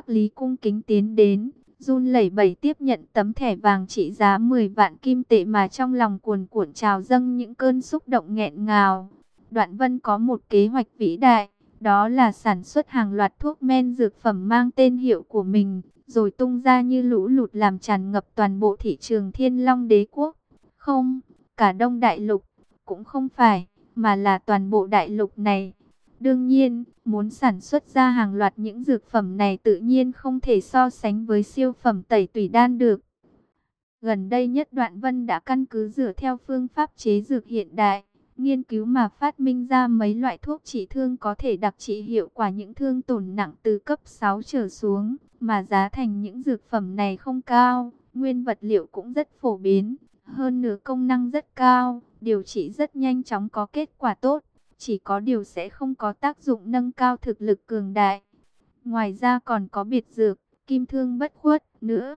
khắc Lý cung kính tiến đến, run lẩy bẩy tiếp nhận tấm thẻ vàng trị giá 10 vạn kim tệ mà trong lòng cuồn cuộn trào dâng những cơn xúc động nghẹn ngào. Đoạn Vân có một kế hoạch vĩ đại, đó là sản xuất hàng loạt thuốc men dược phẩm mang tên hiệu của mình, rồi tung ra như lũ lụt làm tràn ngập toàn bộ thị trường Thiên Long Đế quốc. Không, cả Đông Đại Lục, cũng không phải, mà là toàn bộ đại lục này. Đương nhiên, muốn sản xuất ra hàng loạt những dược phẩm này tự nhiên không thể so sánh với siêu phẩm tẩy tủy đan được. Gần đây nhất Đoạn Vân đã căn cứ dựa theo phương pháp chế dược hiện đại, nghiên cứu mà phát minh ra mấy loại thuốc trị thương có thể đặc trị hiệu quả những thương tổn nặng từ cấp 6 trở xuống, mà giá thành những dược phẩm này không cao, nguyên vật liệu cũng rất phổ biến, hơn nữa công năng rất cao, điều trị rất nhanh chóng có kết quả tốt, chỉ có điều sẽ không có tác dụng nâng cao thực lực cường đại. Ngoài ra còn có biệt dược, kim thương bất khuất nữa.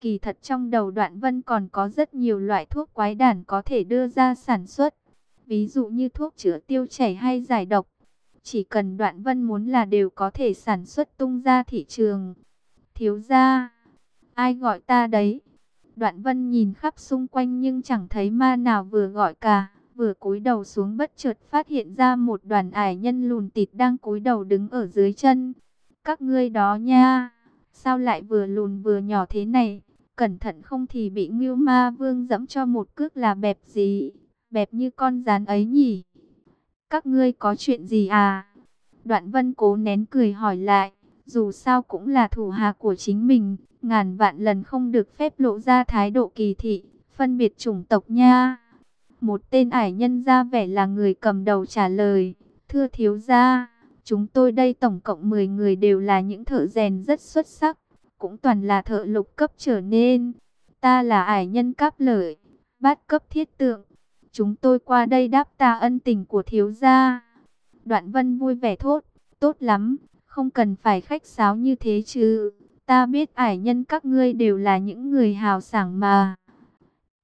Kỳ thật trong đầu đoạn vân còn có rất nhiều loại thuốc quái đản có thể đưa ra sản xuất. Ví dụ như thuốc chữa tiêu chảy hay giải độc. Chỉ cần đoạn vân muốn là đều có thể sản xuất tung ra thị trường. Thiếu ra, ai gọi ta đấy? Đoạn vân nhìn khắp xung quanh nhưng chẳng thấy ma nào vừa gọi cả. Vừa cúi đầu xuống bất chợt phát hiện ra một đoàn ải nhân lùn tịt đang cúi đầu đứng ở dưới chân. Các ngươi đó nha, sao lại vừa lùn vừa nhỏ thế này? Cẩn thận không thì bị Ngưu Ma Vương dẫm cho một cước là bẹp gì? Bẹp như con rán ấy nhỉ? Các ngươi có chuyện gì à? Đoạn Vân cố nén cười hỏi lại, dù sao cũng là thủ hạ của chính mình, ngàn vạn lần không được phép lộ ra thái độ kỳ thị, phân biệt chủng tộc nha. Một tên ải nhân ra vẻ là người cầm đầu trả lời, thưa thiếu gia, chúng tôi đây tổng cộng 10 người đều là những thợ rèn rất xuất sắc, cũng toàn là thợ lục cấp trở nên. Ta là ải nhân cáp lợi, bát cấp thiết tượng, chúng tôi qua đây đáp ta ân tình của thiếu gia. Đoạn vân vui vẻ thốt, tốt lắm, không cần phải khách sáo như thế chứ. Ta biết ải nhân các ngươi đều là những người hào sảng mà.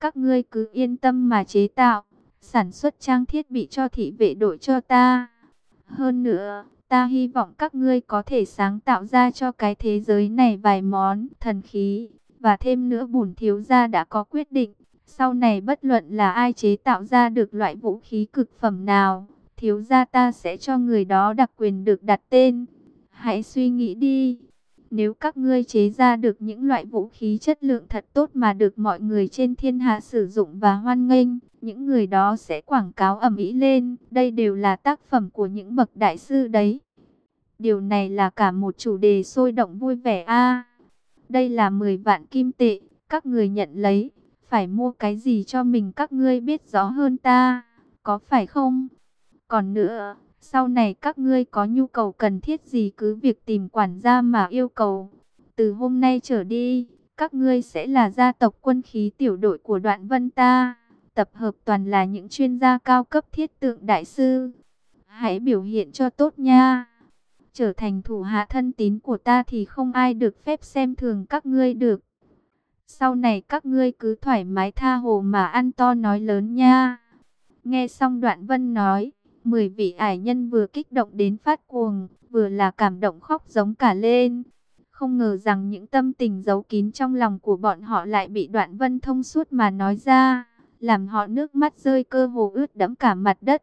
Các ngươi cứ yên tâm mà chế tạo, sản xuất trang thiết bị cho thị vệ đội cho ta. Hơn nữa, ta hy vọng các ngươi có thể sáng tạo ra cho cái thế giới này vài món thần khí. Và thêm nữa bùn thiếu gia đã có quyết định, sau này bất luận là ai chế tạo ra được loại vũ khí cực phẩm nào, thiếu gia ta sẽ cho người đó đặc quyền được đặt tên. Hãy suy nghĩ đi. Nếu các ngươi chế ra được những loại vũ khí chất lượng thật tốt mà được mọi người trên thiên hạ sử dụng và hoan nghênh, những người đó sẽ quảng cáo ầm ĩ lên. Đây đều là tác phẩm của những bậc đại sư đấy. Điều này là cả một chủ đề sôi động vui vẻ a. đây là 10 vạn kim tệ, các người nhận lấy, phải mua cái gì cho mình các ngươi biết rõ hơn ta, có phải không? Còn nữa, sau này các ngươi có nhu cầu cần thiết gì cứ việc tìm quản gia mà yêu cầu. Từ hôm nay trở đi, các ngươi sẽ là gia tộc quân khí tiểu đội của đoạn vân ta. Tập hợp toàn là những chuyên gia cao cấp thiết tượng đại sư. Hãy biểu hiện cho tốt nha. Trở thành thủ hạ thân tín của ta thì không ai được phép xem thường các ngươi được. Sau này các ngươi cứ thoải mái tha hồ mà ăn to nói lớn nha. Nghe xong đoạn vân nói. Mười vị ải nhân vừa kích động đến phát cuồng, vừa là cảm động khóc giống cả lên. Không ngờ rằng những tâm tình giấu kín trong lòng của bọn họ lại bị đoạn vân thông suốt mà nói ra, làm họ nước mắt rơi cơ hồ ướt đẫm cả mặt đất.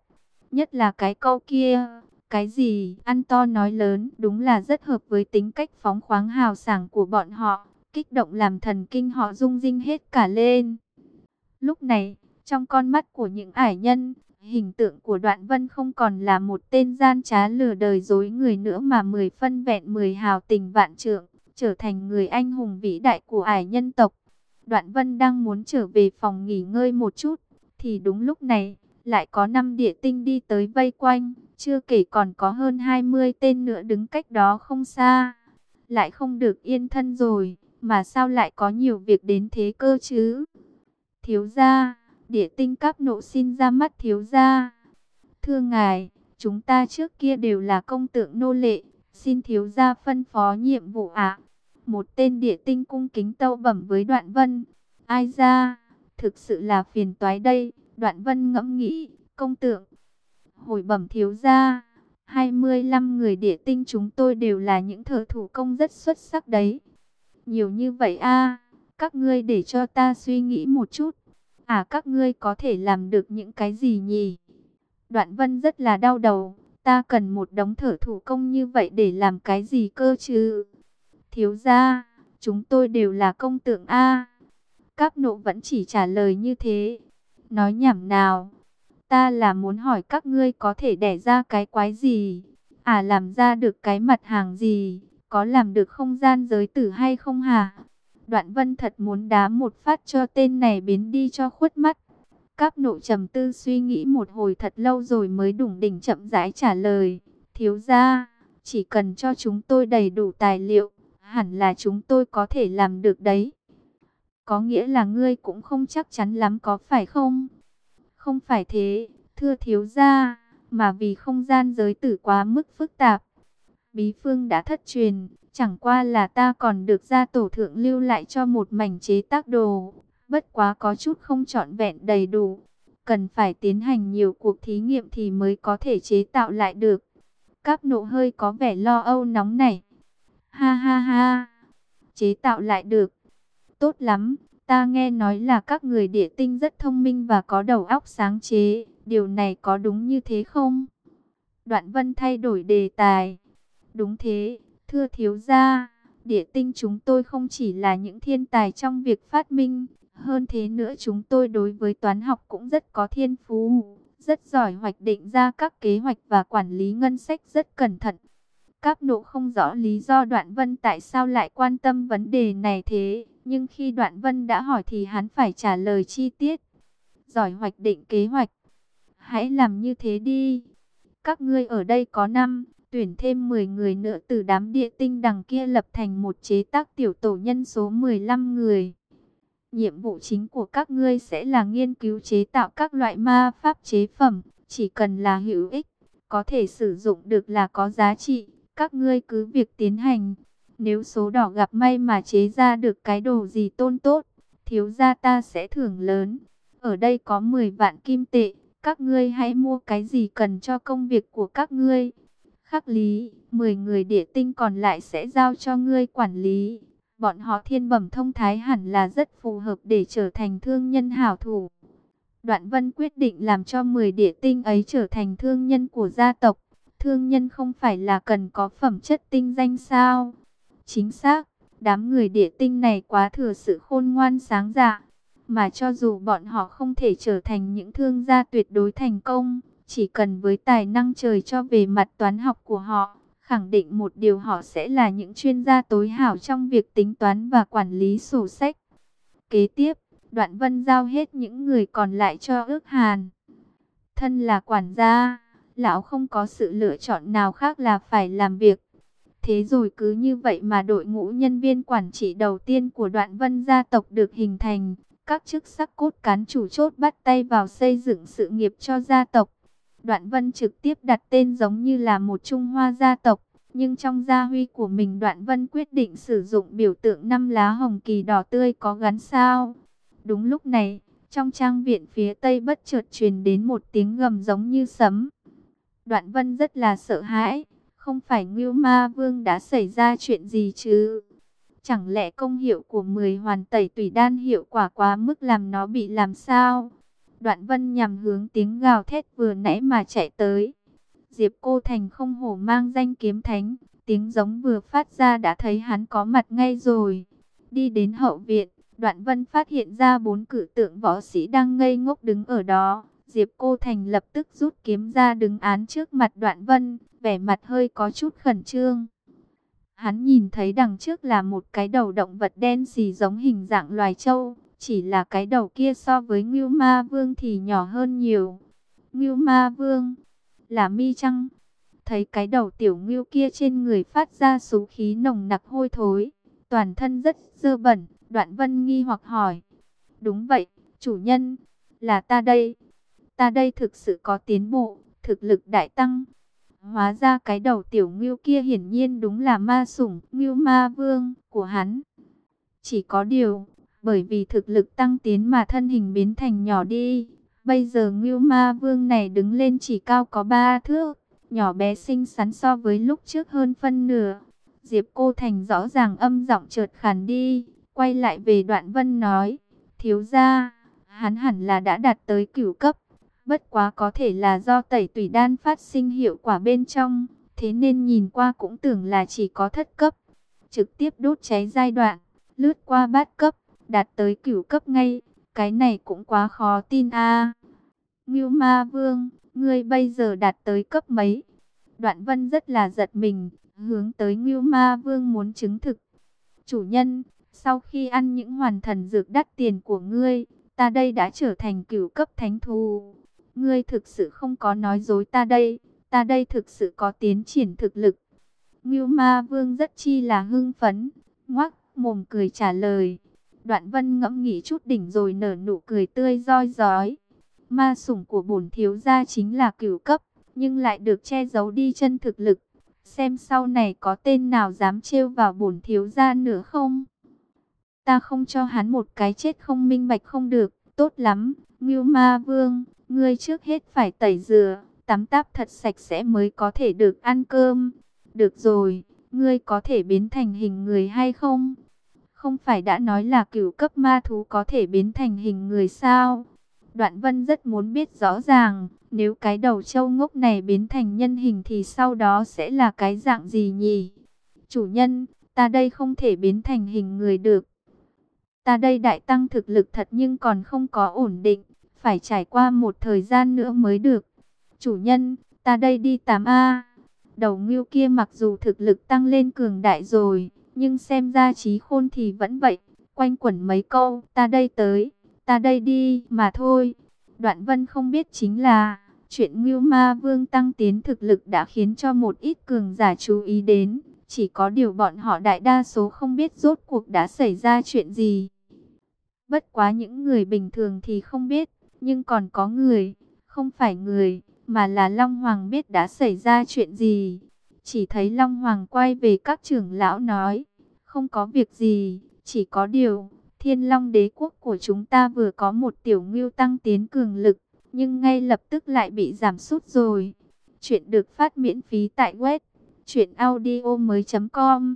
Nhất là cái câu kia, cái gì, ăn to nói lớn, đúng là rất hợp với tính cách phóng khoáng hào sảng của bọn họ, kích động làm thần kinh họ rung rinh hết cả lên. Lúc này, trong con mắt của những ải nhân, Hình tượng của Đoạn Vân không còn là một tên gian trá lừa đời dối người nữa mà mười phân vẹn mười hào tình vạn trượng, trở thành người anh hùng vĩ đại của ải nhân tộc. Đoạn Vân đang muốn trở về phòng nghỉ ngơi một chút, thì đúng lúc này, lại có năm địa tinh đi tới vây quanh, chưa kể còn có hơn 20 tên nữa đứng cách đó không xa. Lại không được yên thân rồi, mà sao lại có nhiều việc đến thế cơ chứ? Thiếu gia Địa tinh các nộ xin ra mắt thiếu gia. Thưa ngài, chúng ta trước kia đều là công tượng nô lệ, xin thiếu gia phân phó nhiệm vụ ạ. Một tên địa tinh cung kính tâu bẩm với đoạn vân. Ai ra, thực sự là phiền toái đây, đoạn vân ngẫm nghĩ, công tượng. Hồi bẩm thiếu gia, 25 người địa tinh chúng tôi đều là những thợ thủ công rất xuất sắc đấy. Nhiều như vậy a các ngươi để cho ta suy nghĩ một chút. À các ngươi có thể làm được những cái gì nhỉ? Đoạn vân rất là đau đầu. Ta cần một đống thở thủ công như vậy để làm cái gì cơ chứ? Thiếu gia, chúng tôi đều là công tượng A. Các nộ vẫn chỉ trả lời như thế. Nói nhảm nào? Ta là muốn hỏi các ngươi có thể đẻ ra cái quái gì? À làm ra được cái mặt hàng gì? Có làm được không gian giới tử hay không hả? Đoạn vân thật muốn đá một phát cho tên này biến đi cho khuất mắt. Các nộ trầm tư suy nghĩ một hồi thật lâu rồi mới đủng đỉnh chậm rãi trả lời. Thiếu ra, chỉ cần cho chúng tôi đầy đủ tài liệu, hẳn là chúng tôi có thể làm được đấy. Có nghĩa là ngươi cũng không chắc chắn lắm có phải không? Không phải thế, thưa thiếu gia, mà vì không gian giới tử quá mức phức tạp. Bí phương đã thất truyền, chẳng qua là ta còn được gia tổ thượng lưu lại cho một mảnh chế tác đồ. Bất quá có chút không trọn vẹn đầy đủ, cần phải tiến hành nhiều cuộc thí nghiệm thì mới có thể chế tạo lại được. Các nộ hơi có vẻ lo âu nóng này. Ha ha ha, chế tạo lại được. Tốt lắm, Ta nghe nói là các người địa tinh rất thông minh và có đầu óc sáng chế. Điều này có đúng như thế không? Đoạn vân thay đổi đề tài. Đúng thế, thưa thiếu gia, địa tinh chúng tôi không chỉ là những thiên tài trong việc phát minh. Hơn thế nữa chúng tôi đối với toán học cũng rất có thiên phú. Rất giỏi hoạch định ra các kế hoạch và quản lý ngân sách rất cẩn thận. Các nộ không rõ lý do đoạn vân tại sao lại quan tâm vấn đề này thế. Nhưng khi đoạn vân đã hỏi thì hắn phải trả lời chi tiết. Giỏi hoạch định kế hoạch. Hãy làm như thế đi. Các ngươi ở đây có năm tuyển thêm 10 người nữa từ đám địa tinh đằng kia lập thành một chế tác tiểu tổ nhân số 15 người. Nhiệm vụ chính của các ngươi sẽ là nghiên cứu chế tạo các loại ma pháp chế phẩm, chỉ cần là hữu ích, có thể sử dụng được là có giá trị, các ngươi cứ việc tiến hành. Nếu số đỏ gặp may mà chế ra được cái đồ gì tôn tốt, thiếu gia ta sẽ thưởng lớn. Ở đây có 10 vạn kim tệ, các ngươi hãy mua cái gì cần cho công việc của các ngươi. Khắc lý, 10 người địa tinh còn lại sẽ giao cho ngươi quản lý. Bọn họ thiên bẩm thông thái hẳn là rất phù hợp để trở thành thương nhân hảo thủ. Đoạn vân quyết định làm cho 10 địa tinh ấy trở thành thương nhân của gia tộc. Thương nhân không phải là cần có phẩm chất tinh danh sao? Chính xác, đám người địa tinh này quá thừa sự khôn ngoan sáng dạ. Mà cho dù bọn họ không thể trở thành những thương gia tuyệt đối thành công, chỉ cần với tài năng trời cho về mặt toán học của họ, khẳng định một điều họ sẽ là những chuyên gia tối hảo trong việc tính toán và quản lý sổ sách. Kế tiếp, Đoạn Vân giao hết những người còn lại cho ước hàn. Thân là quản gia, lão không có sự lựa chọn nào khác là phải làm việc. Thế rồi cứ như vậy mà đội ngũ nhân viên quản trị đầu tiên của đoạn vân gia tộc được hình thành. Các chức sắc cốt cán chủ chốt bắt tay vào xây dựng sự nghiệp cho gia tộc. Đoạn vân trực tiếp đặt tên giống như là một Trung Hoa gia tộc. Nhưng trong gia huy của mình đoạn vân quyết định sử dụng biểu tượng năm lá hồng kỳ đỏ tươi có gắn sao. Đúng lúc này, trong trang viện phía tây bất chợt truyền đến một tiếng gầm giống như sấm. Đoạn vân rất là sợ hãi. Không phải Ngưu Ma Vương đã xảy ra chuyện gì chứ? Chẳng lẽ công hiệu của 10 hoàn tẩy tùy đan hiệu quả quá mức làm nó bị làm sao? Đoạn vân nhằm hướng tiếng gào thét vừa nãy mà chạy tới. Diệp Cô Thành không hổ mang danh kiếm thánh. Tiếng giống vừa phát ra đã thấy hắn có mặt ngay rồi. Đi đến hậu viện, đoạn vân phát hiện ra bốn cử tượng võ sĩ đang ngây ngốc đứng ở đó. Diệp Cô Thành lập tức rút kiếm ra đứng án trước mặt đoạn vân, vẻ mặt hơi có chút khẩn trương. Hắn nhìn thấy đằng trước là một cái đầu động vật đen xì giống hình dạng loài trâu, chỉ là cái đầu kia so với Ngưu Ma Vương thì nhỏ hơn nhiều. Ngưu Ma Vương là mi trăng. Thấy cái đầu tiểu ngưu kia trên người phát ra số khí nồng nặc hôi thối, toàn thân rất dơ bẩn, Đoạn Vân nghi hoặc hỏi: "Đúng vậy, chủ nhân, là ta đây." ta đây thực sự có tiến bộ, thực lực đại tăng. Hóa ra cái đầu tiểu ngưu kia hiển nhiên đúng là ma sủng, ngưu ma vương của hắn. Chỉ có điều, bởi vì thực lực tăng tiến mà thân hình biến thành nhỏ đi. Bây giờ ngưu ma vương này đứng lên chỉ cao có ba thước, nhỏ bé xinh xắn so với lúc trước hơn phân nửa. Diệp Cô Thành rõ ràng âm giọng chợt khàn đi, quay lại về đoạn vân nói, thiếu gia, hắn hẳn là đã đạt tới cửu cấp, bất quá có thể là do tẩy tùy đan phát sinh hiệu quả bên trong, thế nên nhìn qua cũng tưởng là chỉ có thất cấp, trực tiếp đốt cháy giai đoạn, lướt qua bát cấp, đạt tới cửu cấp ngay, cái này cũng quá khó tin a. À. Ngưu Ma Vương, ngươi bây giờ đạt tới cấp mấy? Đoạn Vân rất là giật mình, hướng tới Ngưu Ma Vương muốn chứng thực. Chủ nhân, sau khi ăn những hoàn thần dược đắt tiền của ngươi, ta đây đã trở thành cửu cấp thánh thú. Ngươi thực sự không có nói dối ta đây, ta đây thực sự có tiến triển thực lực. Ngưu Ma Vương rất chi là hưng phấn, ngoác mồm cười trả lời. Đoạn Vân ngẫm nghĩ chút đỉnh rồi nở nụ cười tươi roi rói. Ma sủng của bổn thiếu gia chính là cửu cấp, nhưng lại được che giấu đi chân thực lực. Xem sau này có tên nào dám trêu vào bổn thiếu gia nữa không? Ta không cho hắn một cái chết không minh bạch không được, tốt lắm. Ngưu Ma Vương, ngươi trước hết phải tẩy rửa, tắm táp thật sạch sẽ mới có thể được ăn cơm. Được rồi, ngươi có thể biến thành hình người hay không? Không phải đã nói là cửu cấp ma thú có thể biến thành hình người sao? Đoạn vân rất muốn biết rõ ràng, nếu cái đầu trâu ngốc này biến thành nhân hình thì sau đó sẽ là cái dạng gì nhỉ? Chủ nhân, ta đây không thể biến thành hình người được. Ta đây đại tăng thực lực thật nhưng còn không có ổn định, phải trải qua một thời gian nữa mới được. Chủ nhân, ta đây đi 8A. Đầu ngưu kia mặc dù thực lực tăng lên cường đại rồi, nhưng xem ra trí khôn thì vẫn vậy. Quanh quẩn mấy câu, ta đây tới ta đây đi, mà thôi. Đoạn vân không biết chính là, chuyện Ngưu Ma Vương tăng tiến thực lực đã khiến cho một ít cường giả chú ý đến. Chỉ có điều bọn họ đại đa số không biết rốt cuộc đã xảy ra chuyện gì. Bất quá những người bình thường thì không biết, nhưng còn có người, không phải người, mà là Long Hoàng biết đã xảy ra chuyện gì. Chỉ thấy Long Hoàng quay về các trưởng lão nói, không có việc gì, chỉ có điều Thiên Long đế quốc của chúng ta vừa có một tiểu ngưu tăng tiến cường lực, nhưng ngay lập tức lại bị giảm sút rồi. Chuyện được phát miễn phí tại web chuyểnaudio.com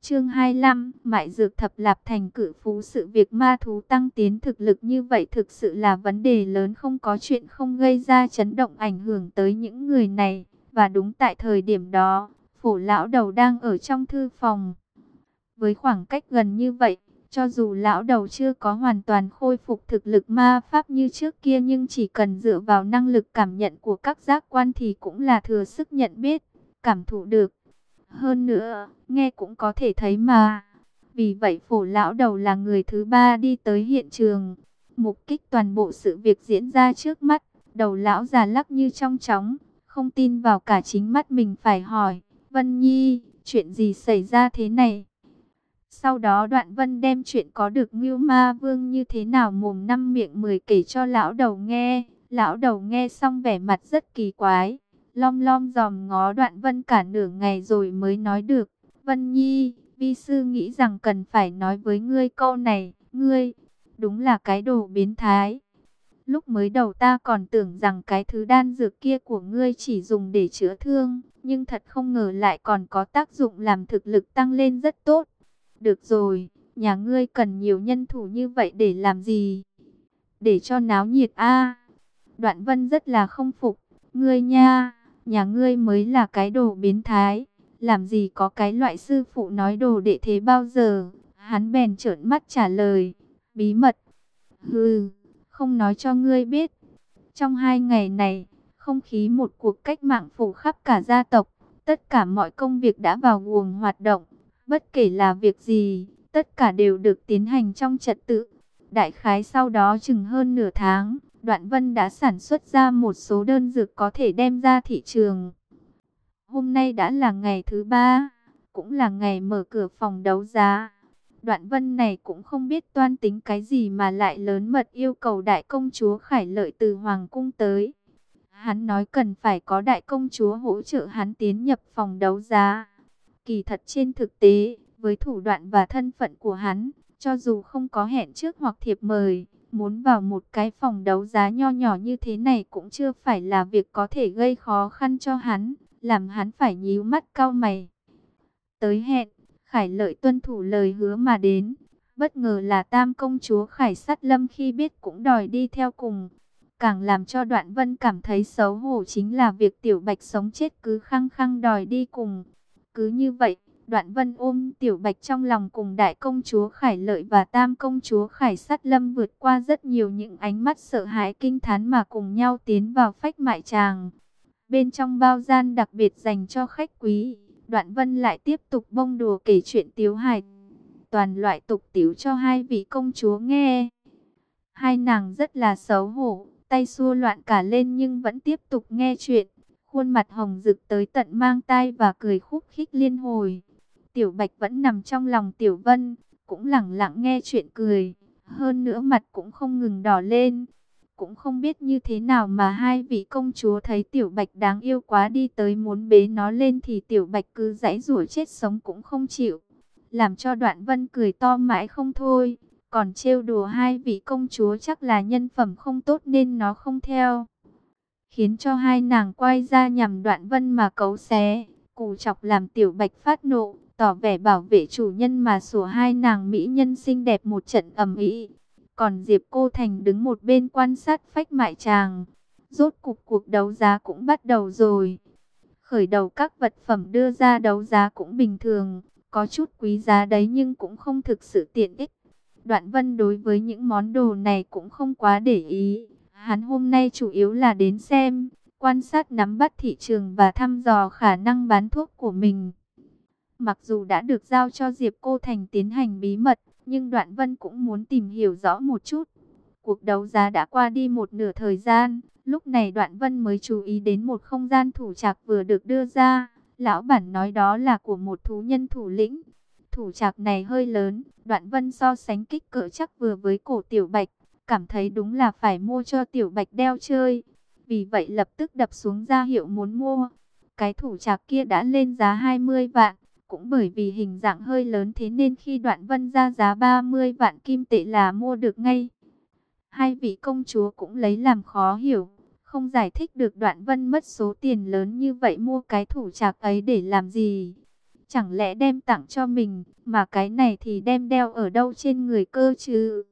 Chương 25, Mại dược thập lạp thành cử phú sự việc ma thú tăng tiến thực lực như vậy thực sự là vấn đề lớn không có chuyện không gây ra chấn động ảnh hưởng tới những người này, và đúng tại thời điểm đó, phổ lão đầu đang ở trong thư phòng. Với khoảng cách gần như vậy, cho dù lão đầu chưa có hoàn toàn khôi phục thực lực ma pháp như trước kia nhưng chỉ cần dựa vào năng lực cảm nhận của các giác quan thì cũng là thừa sức nhận biết, cảm thụ được. Hơn nữa, nghe cũng có thể thấy mà. Vì vậy phổ lão đầu là người thứ ba đi tới hiện trường. Mục kích toàn bộ sự việc diễn ra trước mắt. Đầu lão già lắc như trong chóng. Không tin vào cả chính mắt mình phải hỏi. Vân Nhi, chuyện gì xảy ra thế này? Sau đó đoạn vân đem chuyện có được Ngưu Ma Vương như thế nào mồm năm miệng mười kể cho lão đầu nghe. Lão đầu nghe xong vẻ mặt rất kỳ quái. Lom lom dòm ngó đoạn vân cả nửa ngày rồi mới nói được. Vân Nhi, vi sư nghĩ rằng cần phải nói với ngươi câu này. Ngươi, đúng là cái đồ biến thái. Lúc mới đầu ta còn tưởng rằng cái thứ đan dược kia của ngươi chỉ dùng để chữa thương. Nhưng thật không ngờ lại còn có tác dụng làm thực lực tăng lên rất tốt. Được rồi, nhà ngươi cần nhiều nhân thủ như vậy để làm gì? Để cho náo nhiệt a. Đoạn Vân rất là không phục, ngươi nha, nhà ngươi mới là cái đồ biến thái, làm gì có cái loại sư phụ nói đồ đệ thế bao giờ? Hắn bèn trợn mắt trả lời, bí mật. Hừ, không nói cho ngươi biết. Trong hai ngày này, không khí một cuộc cách mạng phủ khắp cả gia tộc, tất cả mọi công việc đã vào guồng hoạt động. Bất kể là việc gì, tất cả đều được tiến hành trong trật tự. Đại khái sau đó chừng hơn nửa tháng, Đoạn Vân đã sản xuất ra một số đơn dược có thể đem ra thị trường. Hôm nay đã là ngày thứ ba, cũng là ngày mở cửa phòng đấu giá. Đoạn Vân này cũng không biết toan tính cái gì mà lại lớn mật yêu cầu đại công chúa Khải Lợi từ Hoàng Cung tới. Hắn nói cần phải có đại công chúa hỗ trợ hắn tiến nhập phòng đấu giá. Kỳ thật trên thực tế, với thủ đoạn và thân phận của hắn, cho dù không có hẹn trước hoặc thiệp mời, muốn vào một cái phòng đấu giá nho nhỏ như thế này cũng chưa phải là việc có thể gây khó khăn cho hắn. làm hắn phải nhíu mắt cau mày. Tới hẹn, Khải Lợi tuân thủ lời hứa mà đến. Bất ngờ là tam công chúa Khải Sát Lâm khi biết cũng đòi đi theo cùng. Càng làm cho Đoạn Vân cảm thấy xấu hổ chính là việc Tiểu Bạch sống chết cứ khăng khăng đòi đi cùng. Cứ như vậy, Đoạn Vân ôm Tiểu Bạch trong lòng cùng Đại Công Chúa Khải Lợi và Tam Công Chúa Khải Sát Lâm vượt qua rất nhiều những ánh mắt sợ hãi kinh thán mà cùng nhau tiến vào phách mại tràng. Bên trong bao gian đặc biệt dành cho khách quý, Đoạn Vân lại tiếp tục bông đùa kể chuyện tiếu hài. Toàn loại tục tiếu cho hai vị công chúa nghe. Hai nàng rất là xấu hổ, tay xua loạn cả lên nhưng vẫn tiếp tục nghe chuyện. Khuôn mặt hồng rực tới tận mang tai và cười khúc khích liên hồi. Tiểu Bạch vẫn nằm trong lòng Tiểu Vân, cũng lặng lặng nghe chuyện cười. Hơn nữa mặt cũng không ngừng đỏ lên. Cũng không biết như thế nào mà hai vị công chúa thấy Tiểu Bạch đáng yêu quá đi tới muốn bế nó lên thì Tiểu Bạch cứ giãy rủa chết sống cũng không chịu. Làm cho Đoạn Vân cười to mãi không thôi. Còn trêu đùa hai vị công chúa chắc là nhân phẩm không tốt nên nó không theo. Khiến cho hai nàng quay ra nhằm Đoạn Vân mà cấu xé. Cù chọc làm Tiểu Bạch phát nộ tỏ vẻ bảo vệ chủ nhân mà sủa hai nàng mỹ nhân xinh đẹp một trận ầm ĩ. Còn Diệp Cô Thành đứng một bên quan sát phách mại chàng. Rốt cục cuộc đấu giá cũng bắt đầu rồi. Khởi đầu các vật phẩm đưa ra đấu giá cũng bình thường, có chút quý giá đấy nhưng cũng không thực sự tiện ích. Đoạn Vân đối với những món đồ này cũng không quá để ý. Hắn hôm nay chủ yếu là đến xem, quan sát nắm bắt thị trường và thăm dò khả năng bán thuốc của mình. Mặc dù đã được giao cho Diệp Cô Thành tiến hành bí mật, nhưng Đoạn Vân cũng muốn tìm hiểu rõ một chút. Cuộc đấu giá đã qua đi một nửa thời gian, lúc này Đoạn Vân mới chú ý đến một không gian thủ trạc vừa được đưa ra. Lão bản nói đó là của một thú nhân thủ lĩnh. Thủ trạc này hơi lớn, Đoạn Vân so sánh kích cỡ chắc vừa với cổ Tiểu Bạch, cảm thấy đúng là phải mua cho Tiểu Bạch đeo chơi. Vì vậy lập tức đập xuống ra hiệu muốn mua. Cái thủ trạc kia đã lên giá 20 vạn. Cũng bởi vì hình dạng hơi lớn thế nên khi đoạn vân ra giá 30 vạn kim tệ là mua được ngay. Hai vị công chúa cũng lấy làm khó hiểu, không giải thích được đoạn vân mất số tiền lớn như vậy mua cái thủ trạc ấy để làm gì. Chẳng lẽ đem tặng cho mình, mà cái này thì đem đeo ở đâu trên người cơ chứ?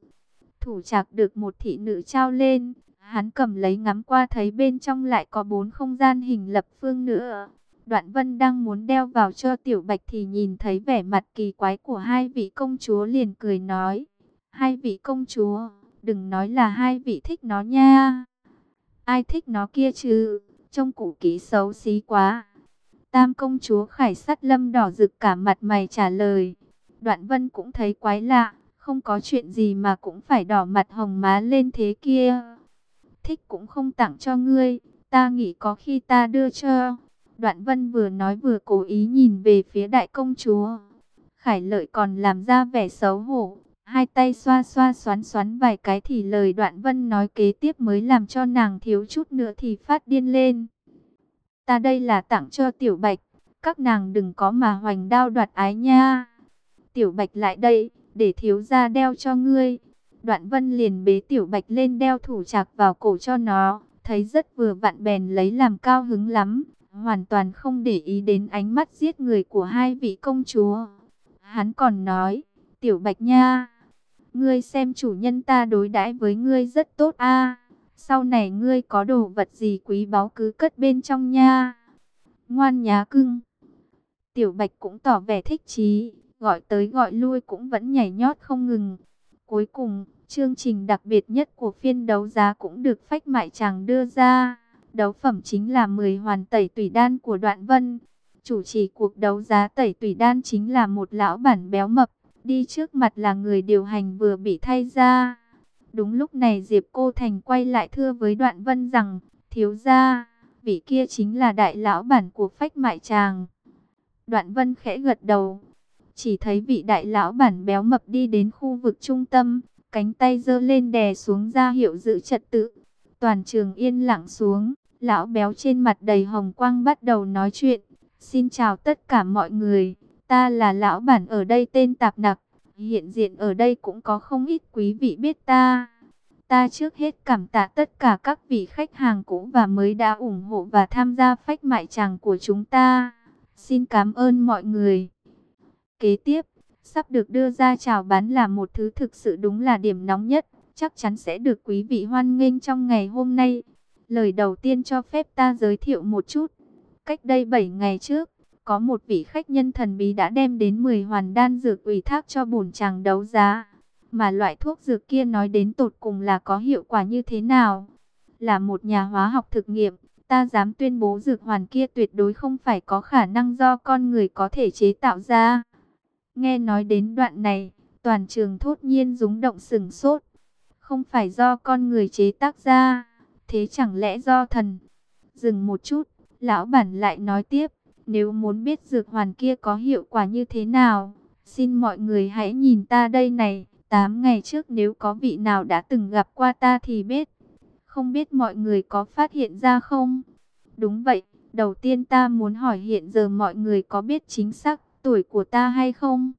Thủ trạc được một thị nữ trao lên, hắn cầm lấy ngắm qua thấy bên trong lại có bốn không gian hình lập phương nữa. Đoạn Vân đang muốn đeo vào cho Tiểu Bạch thì nhìn thấy vẻ mặt kỳ quái của hai vị công chúa liền cười nói. Hai vị công chúa, đừng nói là hai vị thích nó nha. Ai thích nó kia chứ, trông củ ký xấu xí quá. Tam công chúa Khải Sắt Lâm đỏ rực cả mặt mày trả lời. Đoạn Vân cũng thấy quái lạ, không có chuyện gì mà cũng phải đỏ mặt hồng má lên thế kia. Thích cũng không tặng cho ngươi, ta nghĩ có khi ta đưa cho. Đoạn vân vừa nói vừa cố ý nhìn về phía đại công chúa. Khải lợi còn làm ra vẻ xấu hổ. Hai tay xoa xoa xoắn xoắn vài cái thì lời đoạn vân nói kế tiếp mới làm cho nàng thiếu chút nữa thì phát điên lên. Ta đây là tặng cho tiểu bạch. Các nàng đừng có mà hoành đao đoạt ái nha. Tiểu bạch lại đây, để thiếu gia đeo cho ngươi. Đoạn vân liền bế tiểu bạch lên đeo thủ chạc vào cổ cho nó. Thấy rất vừa vặn bèn lấy làm cao hứng lắm hoàn toàn không để ý đến ánh mắt giết người của hai vị công chúa. Hắn còn nói, tiểu bạch nha, ngươi xem chủ nhân ta đối đãi với ngươi rất tốt a. Sau này ngươi có đồ vật gì quý báu cứ cất bên trong nha. Ngoan nhá cưng. Tiểu bạch cũng tỏ vẻ thích chí, gọi tới gọi lui cũng vẫn nhảy nhót không ngừng. Cuối cùng, chương trình đặc biệt nhất của phiên đấu giá cũng được phách mại chàng đưa ra. Đấu phẩm chính là 10 hoàn tẩy tùy đan của Đoạn Vân. Chủ trì cuộc đấu giá tẩy tùy đan chính là một lão bản béo mập. Đi trước mặt là người điều hành vừa bị thay ra. Đúng lúc này Diệp Cô Thành quay lại thưa với Đoạn Vân rằng, thiếu gia, vị kia chính là đại lão bản của phách mại tràng. Đoạn Vân khẽ gật đầu, chỉ thấy vị đại lão bản béo mập đi đến khu vực trung tâm, cánh tay giơ lên đè xuống ra hiệu giữ trật tự. Toàn trường yên lặng xuống, Lão béo trên mặt đầy hồng quang bắt đầu nói chuyện. Xin chào tất cả mọi người. Ta là lão bản ở đây tên Tạp Nặc. Hiện diện ở đây cũng có không ít quý vị biết ta. Ta trước hết cảm tạ tất cả các vị khách hàng cũ và mới đã ủng hộ và tham gia phách mại chàng của chúng ta. Xin cảm ơn mọi người. Kế tiếp, sắp được đưa ra chào bán là một thứ thực sự đúng là điểm nóng nhất. Chắc chắn sẽ được quý vị hoan nghênh trong ngày hôm nay. Lời đầu tiên cho phép ta giới thiệu một chút. Cách đây 7 ngày trước, có một vị khách nhân thần bí đã đem đến 10 hoàn đan dược ủy thác cho bổn chàng đấu giá. Mà loại thuốc dược kia nói đến tột cùng là có hiệu quả như thế nào? Là một nhà hóa học thực nghiệm, ta dám tuyên bố dược hoàn kia tuyệt đối không phải có khả năng do con người có thể chế tạo ra. Nghe nói đến đoạn này, toàn trường thốt nhiên rúng động sừng sốt. Không phải do con người chế tác ra, thế chẳng lẽ do thần? Dừng một chút, lão bản lại nói tiếp, nếu muốn biết dược hoàn kia có hiệu quả như thế nào, xin mọi người hãy nhìn ta đây này. Tám ngày trước nếu có vị nào đã từng gặp qua ta thì biết. Không biết mọi người có phát hiện ra không? Đúng vậy, đầu tiên ta muốn hỏi hiện giờ mọi người có biết chính xác tuổi của ta hay không?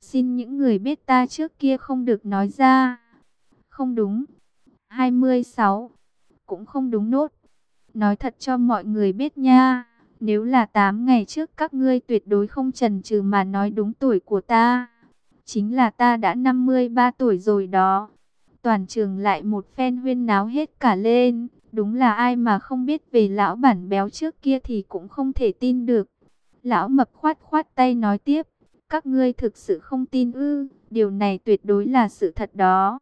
Xin những người biết ta trước kia không được nói ra. Không đúng. 26. Cũng không đúng nốt. Nói thật cho mọi người biết nha. Nếu là 8 ngày trước các ngươi tuyệt đối không chần chừ mà nói đúng tuổi của ta. Chính là ta đã 53 tuổi rồi đó. Toàn trường lại một phen huyên náo hết cả lên. Đúng là ai mà không biết về lão bản béo trước kia thì cũng không thể tin được. Lão mập khoát khoát tay nói tiếp. Các ngươi thực sự không tin ư. Điều này tuyệt đối là sự thật đó.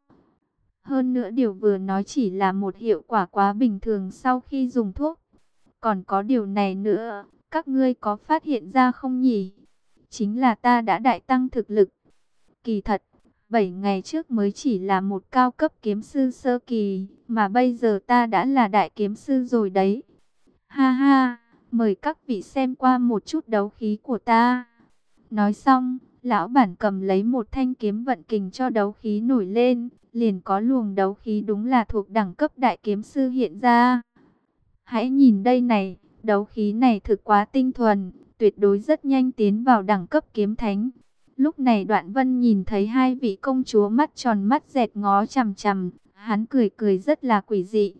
Hơn nữa điều vừa nói chỉ là một hiệu quả quá bình thường sau khi dùng thuốc. Còn có điều này nữa, các ngươi có phát hiện ra không nhỉ? Chính là ta đã đại tăng thực lực. Kỳ thật, 7 ngày trước mới chỉ là một cao cấp kiếm sư sơ kỳ, mà bây giờ ta đã là đại kiếm sư rồi đấy. Ha ha, mời các vị xem qua một chút đấu khí của ta. Nói xong, lão bản cầm lấy một thanh kiếm vận kình cho đấu khí nổi lên, liền có luồng đấu khí đúng là thuộc đẳng cấp đại kiếm sư hiện ra. Hãy nhìn đây này, đấu khí này thực quá tinh thuần, tuyệt đối rất nhanh tiến vào đẳng cấp kiếm thánh. Lúc này đoạn vân nhìn thấy hai vị công chúa mắt tròn mắt dẹt ngó chằm chằm, hắn cười cười rất là quỷ dị.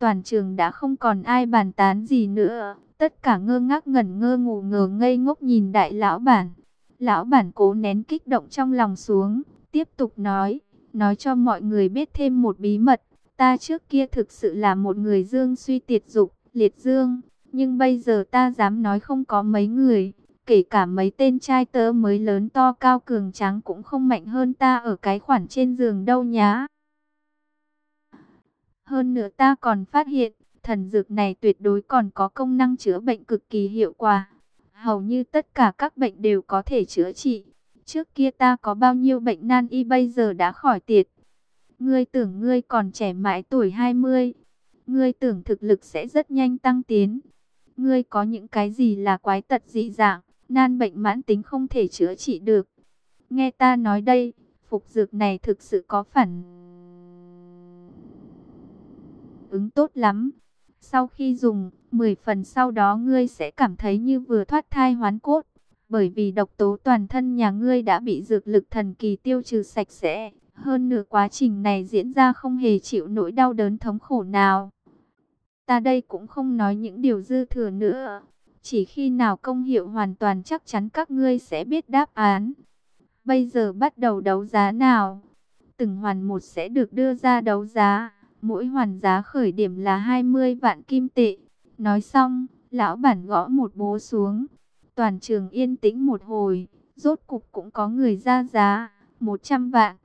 Toàn trường đã không còn ai bàn tán gì nữa, tất cả ngơ ngác ngẩn ngơ ngủ ngờ ngây ngốc nhìn đại lão bản. Lão bản cố nén kích động trong lòng xuống, tiếp tục nói, nói cho mọi người biết thêm một bí mật. Ta trước kia thực sự là một người dương suy tiệt dục, liệt dương, nhưng bây giờ ta dám nói không có mấy người, kể cả mấy tên trai tớ mới lớn to cao cường trắng cũng không mạnh hơn ta ở cái khoản trên giường đâu nhá. Hơn nữa ta còn phát hiện, thần dược này tuyệt đối còn có công năng chữa bệnh cực kỳ hiệu quả. Hầu như tất cả các bệnh đều có thể chữa trị. Trước kia ta có bao nhiêu bệnh nan y bây giờ đã khỏi tiệt. Ngươi tưởng ngươi còn trẻ mãi tuổi 20. Ngươi tưởng thực lực sẽ rất nhanh tăng tiến. Ngươi có những cái gì là quái tật dị dạng, nan bệnh mãn tính không thể chữa trị được. Nghe ta nói đây, phục dược này thực sự có phản ứng tốt lắm. Sau khi dùng, 10 phần sau đó ngươi sẽ cảm thấy như vừa thoát thai hoán cốt. Bởi vì độc tố toàn thân nhà ngươi đã bị dược lực thần kỳ tiêu trừ sạch sẽ. Hơn nửa quá trình này diễn ra không hề chịu nỗi đau đớn thống khổ nào. Ta đây cũng không nói những điều dư thừa nữa. Chỉ khi nào công hiệu hoàn toàn chắc chắn các ngươi sẽ biết đáp án. Bây giờ bắt đầu đấu giá nào? Từng hoàn một sẽ được đưa ra đấu giá. Mỗi hoàn giá khởi điểm là 20 vạn kim tệ. Nói xong, lão bản gõ một bố xuống. Toàn trường yên tĩnh một hồi, rốt cục cũng có người ra giá, 100 vạn.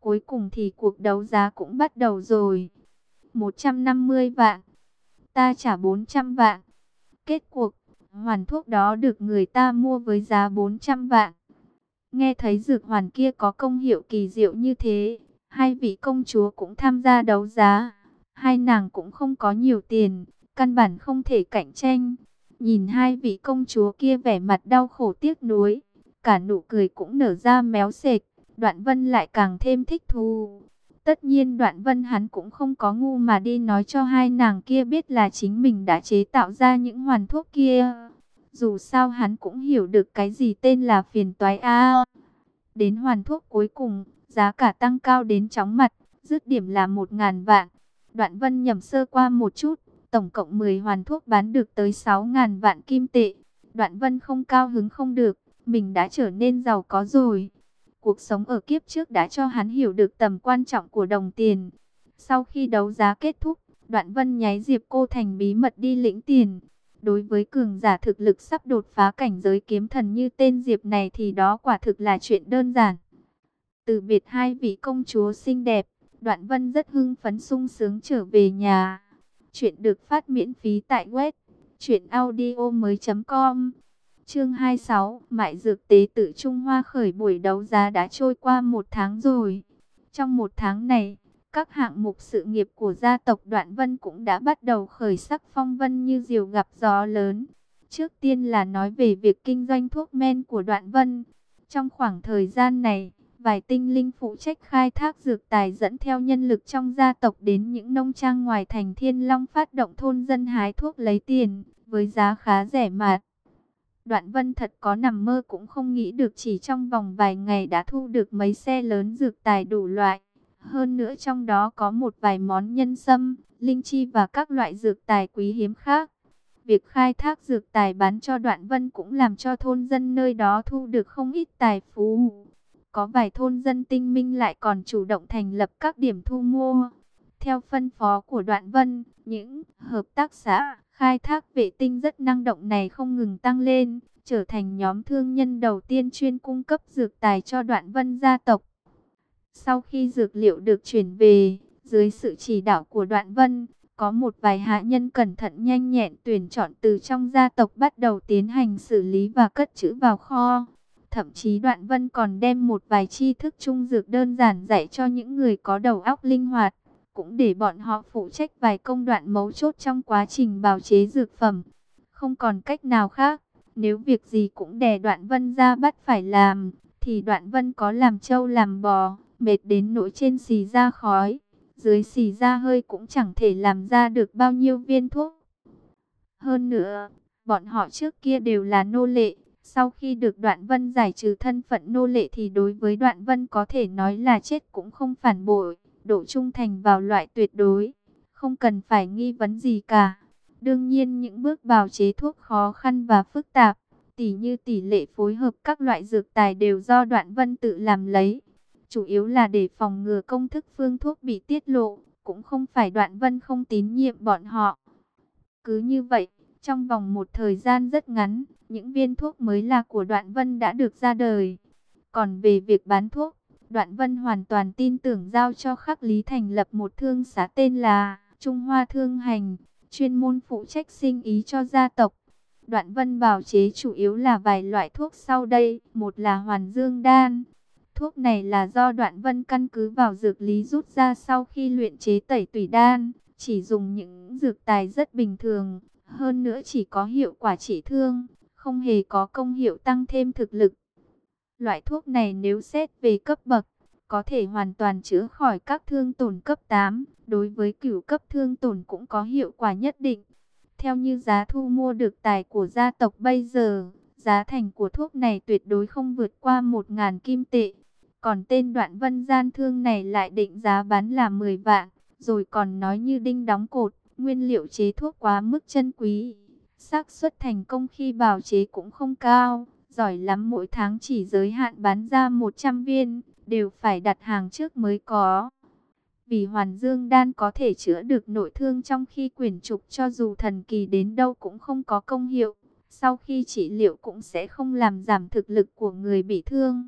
Cuối cùng thì cuộc đấu giá cũng bắt đầu rồi. 150 vạn, ta trả 400 vạn. Kết cuộc, hoàn thuốc đó được người ta mua với giá 400 vạn. Nghe thấy dược hoàn kia có công hiệu kỳ diệu như thế, hai vị công chúa cũng tham gia đấu giá. Hai nàng cũng không có nhiều tiền, căn bản không thể cạnh tranh. Nhìn hai vị công chúa kia vẻ mặt đau khổ tiếc nuối, cả nụ cười cũng nở ra méo sệt, Đoạn Vân lại càng thêm thích thú. Tất nhiên Đoạn Vân hắn cũng không có ngu mà đi nói cho hai nàng kia biết là chính mình đã chế tạo ra những hoàn thuốc kia. Dù sao hắn cũng hiểu được cái gì tên là phiền toái a. Đến hoàn thuốc cuối cùng, giá cả tăng cao đến chóng mặt, dứt điểm là một ngàn vạn. Đoạn Vân nhầm sơ qua một chút, tổng cộng 10 hoàn thuốc bán được tới 6 ngàn vạn kim tệ. Đoạn Vân không cao hứng không được, mình đã trở nên giàu có rồi. Cuộc sống ở kiếp trước đã cho hắn hiểu được tầm quan trọng của đồng tiền. Sau khi đấu giá kết thúc, Đoạn Vân nháy Diệp Cô Thành bí mật đi lĩnh tiền. Đối với cường giả thực lực sắp đột phá cảnh giới kiếm thần như tên Diệp này thì đó quả thực là chuyện đơn giản. Từ biệt hai vị công chúa xinh đẹp, Đoạn Vân rất hưng phấn sung sướng trở về nhà. Chuyện được phát miễn phí tại web truyệnaudiomoi.com. Chương 26, Mại dược tế tự Trung Hoa khởi buổi đấu giá đã trôi qua một tháng rồi. Trong một tháng này, các hạng mục sự nghiệp của gia tộc Đoạn Vân cũng đã bắt đầu khởi sắc phong vân như diều gặp gió lớn. Trước tiên là nói về việc kinh doanh thuốc men của Đoạn Vân. Trong khoảng thời gian này, vài tinh linh phụ trách khai thác dược tài dẫn theo nhân lực trong gia tộc đến những nông trang ngoài thành Thiên Long phát động thôn dân hái thuốc lấy tiền, với giá khá rẻ mạt. Đoạn Vân thật có nằm mơ cũng không nghĩ được chỉ trong vòng vài ngày đã thu được mấy xe lớn dược tài đủ loại. Hơn nữa trong đó có một vài món nhân sâm, linh chi và các loại dược tài quý hiếm khác. Việc khai thác dược tài bán cho Đoạn Vân cũng làm cho thôn dân nơi đó thu được không ít tài phú. Có vài thôn dân tinh minh lại còn chủ động thành lập các điểm thu mua. Theo phân phó của Đoạn Vân, những hợp tác xã khai thác vệ tinh rất năng động này không ngừng tăng lên, trở thành nhóm thương nhân đầu tiên chuyên cung cấp dược tài cho Đoạn Vân gia tộc. Sau khi dược liệu được chuyển về, dưới sự chỉ đạo của Đoạn Vân, có một vài hạ nhân cẩn thận nhanh nhẹn tuyển chọn từ trong gia tộc bắt đầu tiến hành xử lý và cất trữ vào kho. Thậm chí Đoạn Vân còn đem một vài tri thức trung dược đơn giản dạy cho những người có đầu óc linh hoạt, cũng để bọn họ phụ trách vài công đoạn mấu chốt trong quá trình bào chế dược phẩm. Không còn cách nào khác, nếu việc gì cũng đè Đoạn Vân ra bắt phải làm, thì Đoạn Vân có làm trâu làm bò, mệt đến nỗi trên xì ra khói, dưới xì ra hơi cũng chẳng thể làm ra được bao nhiêu viên thuốc. Hơn nữa, bọn họ trước kia đều là nô lệ, sau khi được Đoạn Vân giải trừ thân phận nô lệ thì đối với Đoạn Vân có thể nói là chết cũng không phản bội, độ trung thành vào loại tuyệt đối, không cần phải nghi vấn gì cả. Đương nhiên những bước bào chế thuốc khó khăn và phức tạp, tỉ như tỷ lệ phối hợp các loại dược tài đều do Đoạn Vân tự làm lấy. Chủ yếu là để phòng ngừa công thức phương thuốc bị tiết lộ, cũng không phải Đoạn Vân không tín nhiệm bọn họ. Cứ như vậy, trong vòng một thời gian rất ngắn, những viên thuốc mới là của Đoạn Vân đã được ra đời. Còn về việc bán thuốc, Đoạn Vân hoàn toàn tin tưởng giao cho Khắc Lý thành lập một thương xá tên là Trung Hoa Thương Hành, chuyên môn phụ trách sinh ý cho gia tộc. Đoạn Vân bào chế chủ yếu là vài loại thuốc sau đây, một là Hoàn Dương Đan. Thuốc này là do Đoạn Vân căn cứ vào dược lý rút ra sau khi luyện chế tẩy tủy đan, chỉ dùng những dược tài rất bình thường, hơn nữa chỉ có hiệu quả trị thương, không hề có công hiệu tăng thêm thực lực. Loại thuốc này nếu xét về cấp bậc, có thể hoàn toàn chữa khỏi các thương tổn cấp 8, đối với cửu cấp thương tổn cũng có hiệu quả nhất định. Theo như giá thu mua được tài của gia tộc bây giờ, giá thành của thuốc này tuyệt đối không vượt qua 1.000 kim tệ. Còn tên đoạn vân gian thương này lại định giá bán là 10 vạn, rồi còn nói như đinh đóng cột, nguyên liệu chế thuốc quá mức chân quý xác suất thành công khi bào chế cũng không cao, giỏi lắm mỗi tháng chỉ giới hạn bán ra 100 viên, đều phải đặt hàng trước mới có. Vì hoàn dương đan có thể chữa được nội thương trong khi quyển trục cho dù thần kỳ đến đâu cũng không có công hiệu. Sau khi trị liệu cũng sẽ không làm giảm thực lực của người bị thương.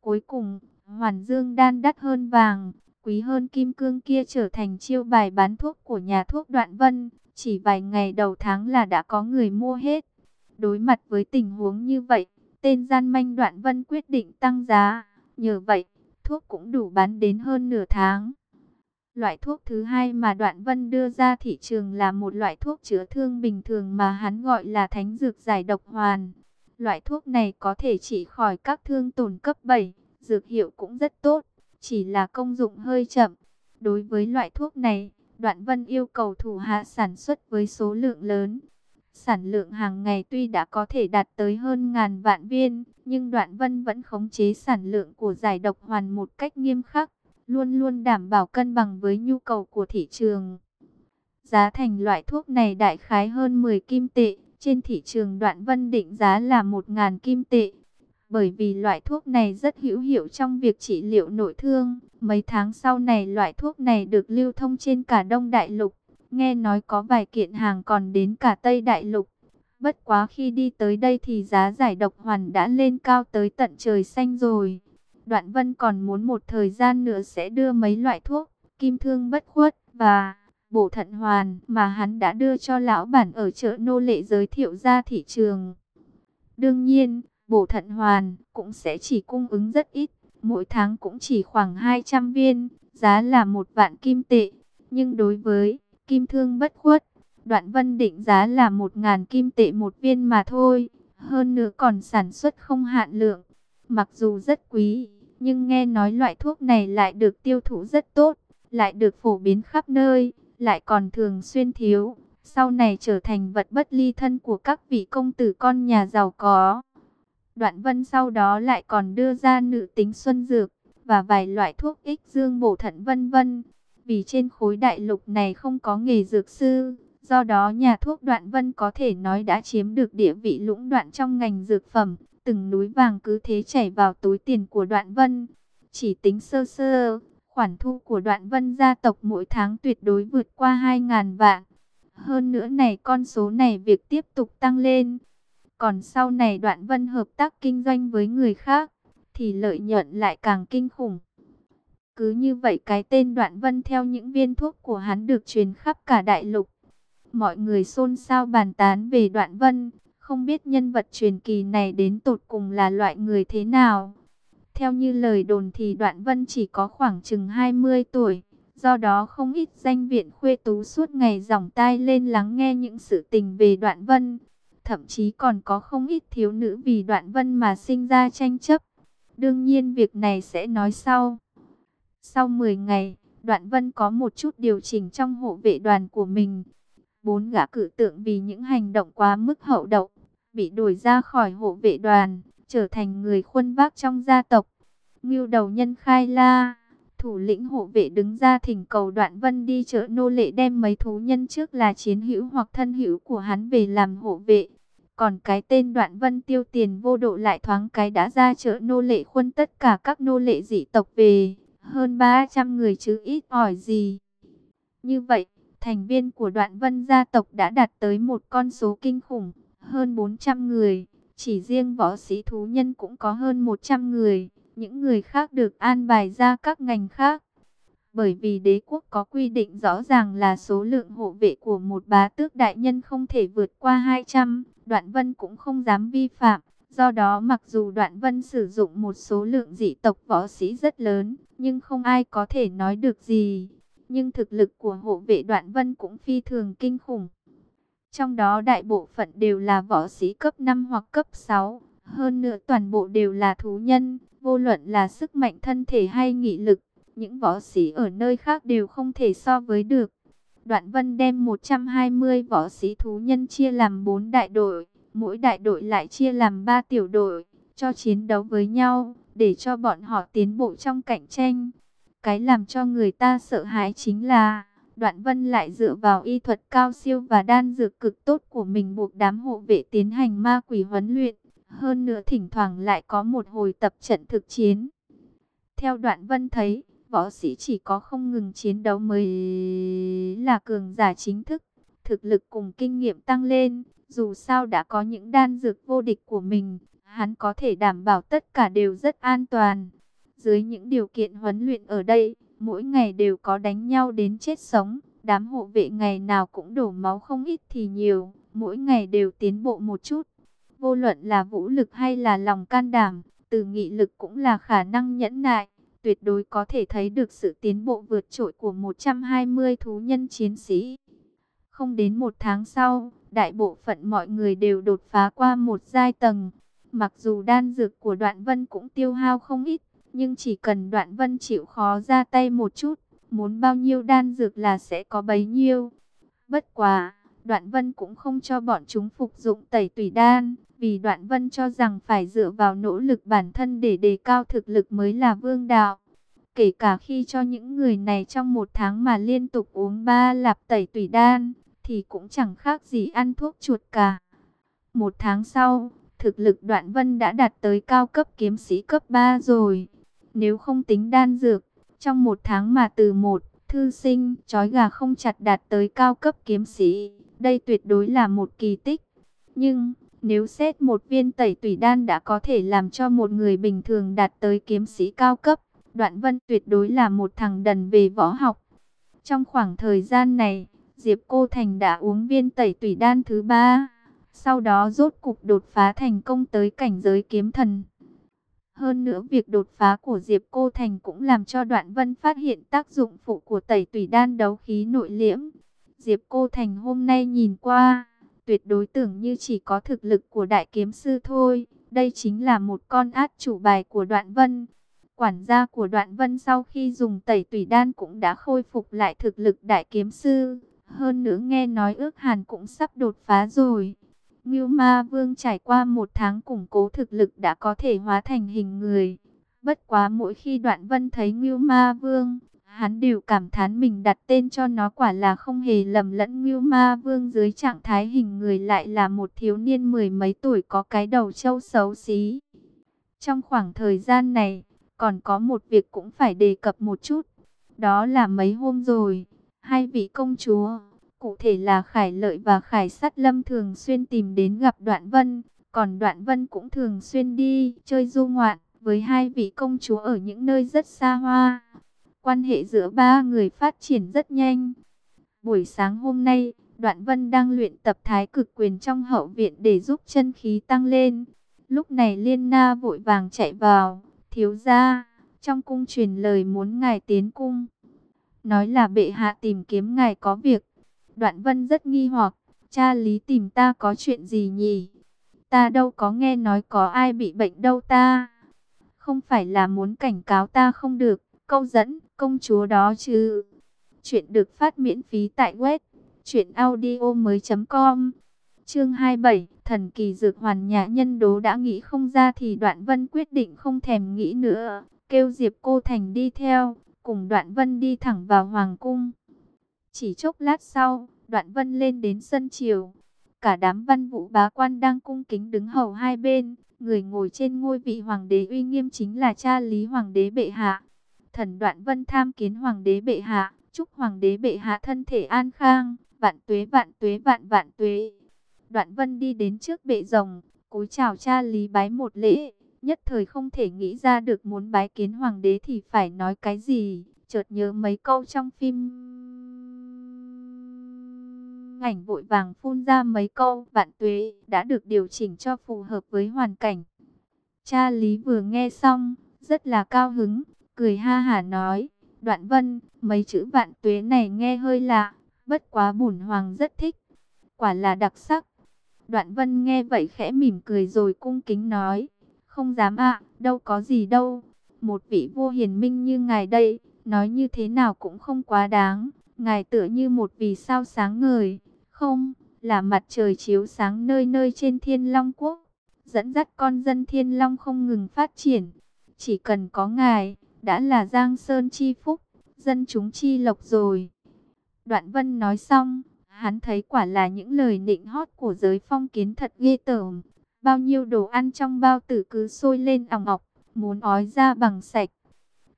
Cuối cùng, hoàn dương đan đắt hơn vàng, quý hơn kim cương kia trở thành chiêu bài bán thuốc của nhà thuốc Đoạn Vân. Chỉ vài ngày đầu tháng là đã có người mua hết. Đối mặt với tình huống như vậy, tên gian manh Đoạn Vân quyết định tăng giá. Nhờ vậy, thuốc cũng đủ bán đến hơn nửa tháng. Loại thuốc thứ hai mà Đoạn Vân đưa ra thị trường là một loại thuốc chữa thương bình thường mà hắn gọi là thánh dược giải độc hoàn. Loại thuốc này có thể trị khỏi các thương tổn cấp 7, dược hiệu cũng rất tốt, chỉ là công dụng hơi chậm. Đối với loại thuốc này, Đoạn Vân yêu cầu thủ hạ sản xuất với số lượng lớn. Sản lượng hàng ngày tuy đã có thể đạt tới hơn ngàn vạn viên, nhưng Đoạn Vân vẫn khống chế sản lượng của giải độc hoàn một cách nghiêm khắc luôn luôn đảm bảo cân bằng với nhu cầu của thị trường. Giá thành loại thuốc này đại khái hơn 10 kim tệ, trên thị trường đoạn vân định giá là 1.000 kim tệ. Bởi vì loại thuốc này rất hữu hiệu trong việc trị liệu nội thương, mấy tháng sau này loại thuốc này được lưu thông trên cả Đông Đại Lục. Nghe nói có vài kiện hàng còn đến cả Tây Đại Lục. Bất quá khi đi tới đây thì giá giải độc hoàn đã lên cao tới tận trời xanh rồi. Đoạn Vân còn muốn một thời gian nữa sẽ đưa mấy loại thuốc, kim thương bất khuất và bổ thận hoàn mà hắn đã đưa cho lão bản ở chợ nô lệ giới thiệu ra thị trường. Đương nhiên, bổ thận hoàn cũng sẽ chỉ cung ứng rất ít, mỗi tháng cũng chỉ khoảng 200 viên, giá là một vạn kim tệ. Nhưng đối với kim thương bất khuất, đoạn vân định giá là một ngàn kim tệ một viên mà thôi, hơn nữa còn sản xuất không hạn lượng. Mặc dù rất quý, nhưng nghe nói loại thuốc này lại được tiêu thụ rất tốt, lại được phổ biến khắp nơi, lại còn thường xuyên thiếu, sau này trở thành vật bất ly thân của các vị công tử con nhà giàu có. Đoạn vân sau đó lại còn đưa ra nữ tính xuân dược, và vài loại thuốc ích dương bổ thận vân vân. Vì trên khối đại lục này không có nghề dược sư, do đó nhà thuốc đoạn vân có thể nói đã chiếm được địa vị lũng đoạn trong ngành dược phẩm. Từng núi vàng cứ thế chảy vào túi tiền của đoạn vân. Chỉ tính sơ sơ, khoản thu của đoạn vân gia tộc mỗi tháng tuyệt đối vượt qua 2.000 vạn. Hơn nữa này con số này việc tiếp tục tăng lên. Còn sau này đoạn vân hợp tác kinh doanh với người khác, thì lợi nhuận lại càng kinh khủng. Cứ như vậy cái tên đoạn vân theo những viên thuốc của hắn được truyền khắp cả đại lục. Mọi người xôn xao bàn tán về đoạn vân, không biết nhân vật truyền kỳ này đến tột cùng là loại người thế nào. Theo như lời đồn thì đoạn vân chỉ có khoảng chừng 20 tuổi. Do đó không ít danh viện khuê tú suốt ngày dòng tai lên lắng nghe những sự tình về đoạn vân. Thậm chí còn có không ít thiếu nữ vì đoạn vân mà sinh ra tranh chấp. Đương nhiên việc này sẽ nói sau. Sau 10 ngày, đoạn vân có một chút điều chỉnh trong hộ vệ đoàn của mình. Bốn gã cử tượng vì những hành động quá mức hậu đậu, bị đuổi ra khỏi hộ vệ đoàn, trở thành người khuân vác trong gia tộc. Ngưu đầu nhân khai la, thủ lĩnh hộ vệ đứng ra thỉnh cầu đoạn vân đi chợ nô lệ đem mấy thú nhân trước là chiến hữu hoặc thân hữu của hắn về làm hộ vệ. Còn cái tên đoạn vân tiêu tiền vô độ lại thoáng cái đã ra chợ nô lệ khuân tất cả các nô lệ dị tộc về, hơn 300 người chứ ít ỏi gì. Như vậy, thành viên của đoạn vân gia tộc đã đạt tới một con số kinh khủng, hơn 400 người, chỉ riêng võ sĩ thú nhân cũng có hơn 100 người, những người khác được an bài ra các ngành khác. Bởi vì đế quốc có quy định rõ ràng là số lượng hộ vệ của một bá tước đại nhân không thể vượt qua 200, Đoạn Vân cũng không dám vi phạm. Do đó mặc dù Đoạn Vân sử dụng một số lượng dị tộc võ sĩ rất lớn, nhưng không ai có thể nói được gì. Nhưng thực lực của hộ vệ Đoạn Vân cũng phi thường kinh khủng. Trong đó đại bộ phận đều là võ sĩ cấp 5 hoặc cấp 6, hơn nữa toàn bộ đều là thú nhân, vô luận là sức mạnh thân thể hay nghị lực, những võ sĩ ở nơi khác đều không thể so với được. Đoạn Vân đem 120 võ sĩ thú nhân chia làm 4 đại đội, mỗi đại đội lại chia làm 3 tiểu đội, cho chiến đấu với nhau, để cho bọn họ tiến bộ trong cạnh tranh. Cái làm cho người ta sợ hãi chính là, Đoạn Vân lại dựa vào y thuật cao siêu và đan dược cực tốt của mình buộc đám hộ vệ tiến hành ma quỷ huấn luyện. Hơn nữa thỉnh thoảng lại có một hồi tập trận thực chiến. Theo Đoạn Vân thấy, võ sĩ chỉ có không ngừng chiến đấu mới là cường giả chính thức. Thực lực cùng kinh nghiệm tăng lên, dù sao đã có những đan dược vô địch của mình, hắn có thể đảm bảo tất cả đều rất an toàn. Dưới những điều kiện huấn luyện ở đây, mỗi ngày đều có đánh nhau đến chết sống, đám hộ vệ ngày nào cũng đổ máu không ít thì nhiều, mỗi ngày đều tiến bộ một chút. Vô luận là vũ lực hay là lòng can đảm, từ nghị lực cũng là khả năng nhẫn nại tuyệt đối có thể thấy được sự tiến bộ vượt trội của 120 thú nhân chiến sĩ. Không đến một tháng sau, đại bộ phận mọi người đều đột phá qua một giai tầng. Mặc dù đan dược của đoạn vân cũng tiêu hao không ít, nhưng chỉ cần đoạn vân chịu khó ra tay một chút, muốn bao nhiêu đan dược là sẽ có bấy nhiêu. Bất quá, đoạn vân cũng không cho bọn chúng phục dụng tẩy tùy đan, vì Đoạn Vân cho rằng phải dựa vào nỗ lực bản thân để đề cao thực lực mới là vương đạo. Kể cả khi cho những người này trong một tháng mà liên tục uống ba lạp tẩy tủy đan, thì cũng chẳng khác gì ăn thuốc chuột cả. Một tháng sau, thực lực đoạn vân đã đạt tới cao cấp kiếm sĩ cấp 3 rồi. Nếu không tính đan dược, trong một tháng mà từ một thư sinh, trói gà không chặt đạt tới cao cấp kiếm sĩ, đây tuyệt đối là một kỳ tích. Nhưng, nếu xét một viên tẩy tủy đan đã có thể làm cho một người bình thường đạt tới kiếm sĩ cao cấp, Đoạn Vân tuyệt đối là một thằng đần về võ học. Trong khoảng thời gian này, Diệp Cô Thành đã uống viên tẩy tủy đan thứ ba, sau đó rốt cục đột phá thành công tới cảnh giới kiếm thần. Hơn nữa việc đột phá của Diệp Cô Thành cũng làm cho Đoạn Vân phát hiện tác dụng phụ của tẩy tủy đan đấu khí nội liễm. Diệp Cô Thành hôm nay nhìn qua, tuyệt đối tưởng như chỉ có thực lực của đại kiếm sư thôi. Đây chính là một con át chủ bài của Đoạn Vân. Quản gia của Đoạn Vân sau khi dùng tẩy tủy đan cũng đã khôi phục lại thực lực đại kiếm sư. Hơn nữa nghe nói ước hàn cũng sắp đột phá rồi. Ngưu Ma Vương trải qua một tháng củng cố thực lực đã có thể hóa thành hình người. Bất quá mỗi khi Đoạn Vân thấy Ngưu Ma Vương, hắn đều cảm thán mình đặt tên cho nó quả là không hề lầm lẫn Ngưu Ma Vương dưới trạng thái hình người lại là một thiếu niên mười mấy tuổi có cái đầu trâu xấu xí. Trong khoảng thời gian này, còn có một việc cũng phải đề cập một chút. Đó là mấy hôm rồi, hai vị công chúa, cụ thể là Khải Lợi và Khải Sát Lâm thường xuyên tìm đến gặp Đoạn Vân. Còn Đoạn Vân cũng thường xuyên đi chơi du ngoạn với hai vị công chúa ở những nơi rất xa hoa. Quan hệ giữa ba người phát triển rất nhanh. Buổi sáng hôm nay, Đoạn Vân đang luyện tập thái cực quyền trong hậu viện để giúp chân khí tăng lên. Lúc này Liên Na vội vàng chạy vào Thiếu gia, trong cung truyền lời muốn ngài tiến cung. Nói là bệ hạ tìm kiếm ngài có việc. Đoạn vân rất nghi hoặc, cha lý tìm ta có chuyện gì nhỉ? Ta đâu có nghe nói có ai bị bệnh đâu ta. Không phải là muốn cảnh cáo ta không được, câu dẫn công chúa đó chứ. Chuyện được phát miễn phí tại web truyệnaudiomoi.com. Chương 27, thần kỳ dược hoàn nhã nhân đố đã nghĩ không ra thì Đoạn Vân quyết định không thèm nghĩ nữa, kêu Diệp Cô Thành đi theo, cùng Đoạn Vân đi thẳng vào hoàng cung. Chỉ chốc lát sau, Đoạn Vân lên đến sân triều. Cả đám văn vũ bá quan đang cung kính đứng hầu hai bên, người ngồi trên ngôi vị hoàng đế uy nghiêm chính là cha Lý Hoàng đế bệ hạ. Thần Đoạn Vân tham kiến hoàng đế bệ hạ, chúc hoàng đế bệ hạ thân thể an khang, vạn tuế vạn tuế vạn vạn tuế. Đoạn vân đi đến trước bệ rồng, cúi chào cha Lý bái một lễ, nhất thời không thể nghĩ ra được muốn bái kiến hoàng đế thì phải nói cái gì, chợt nhớ mấy câu trong phim. Ảnh vội vàng phun ra mấy câu vạn tuế đã được điều chỉnh cho phù hợp với hoàn cảnh. Cha Lý vừa nghe xong, rất là cao hứng, cười ha hả nói, đoạn vân, mấy chữ vạn tuế này nghe hơi lạ, bất quá bùn hoàng rất thích, quả là đặc sắc. Đoạn vân nghe vậy khẽ mỉm cười rồi cung kính nói. Không dám ạ, đâu có gì đâu. Một vị vua hiền minh như ngài đây, nói như thế nào cũng không quá đáng. Ngài tựa như một vì sao sáng ngời. Không, là mặt trời chiếu sáng nơi nơi trên thiên long quốc. Dẫn dắt con dân thiên long không ngừng phát triển. Chỉ cần có ngài, đã là giang sơn chi phúc, dân chúng chi lộc rồi. Đoạn vân nói xong Hắn thấy quả là những lời nịnh hót của giới phong kiến thật ghê tởm. Bao nhiêu đồ ăn trong bao tử cứ sôi lên ỏng ọc, muốn ói ra bằng sạch.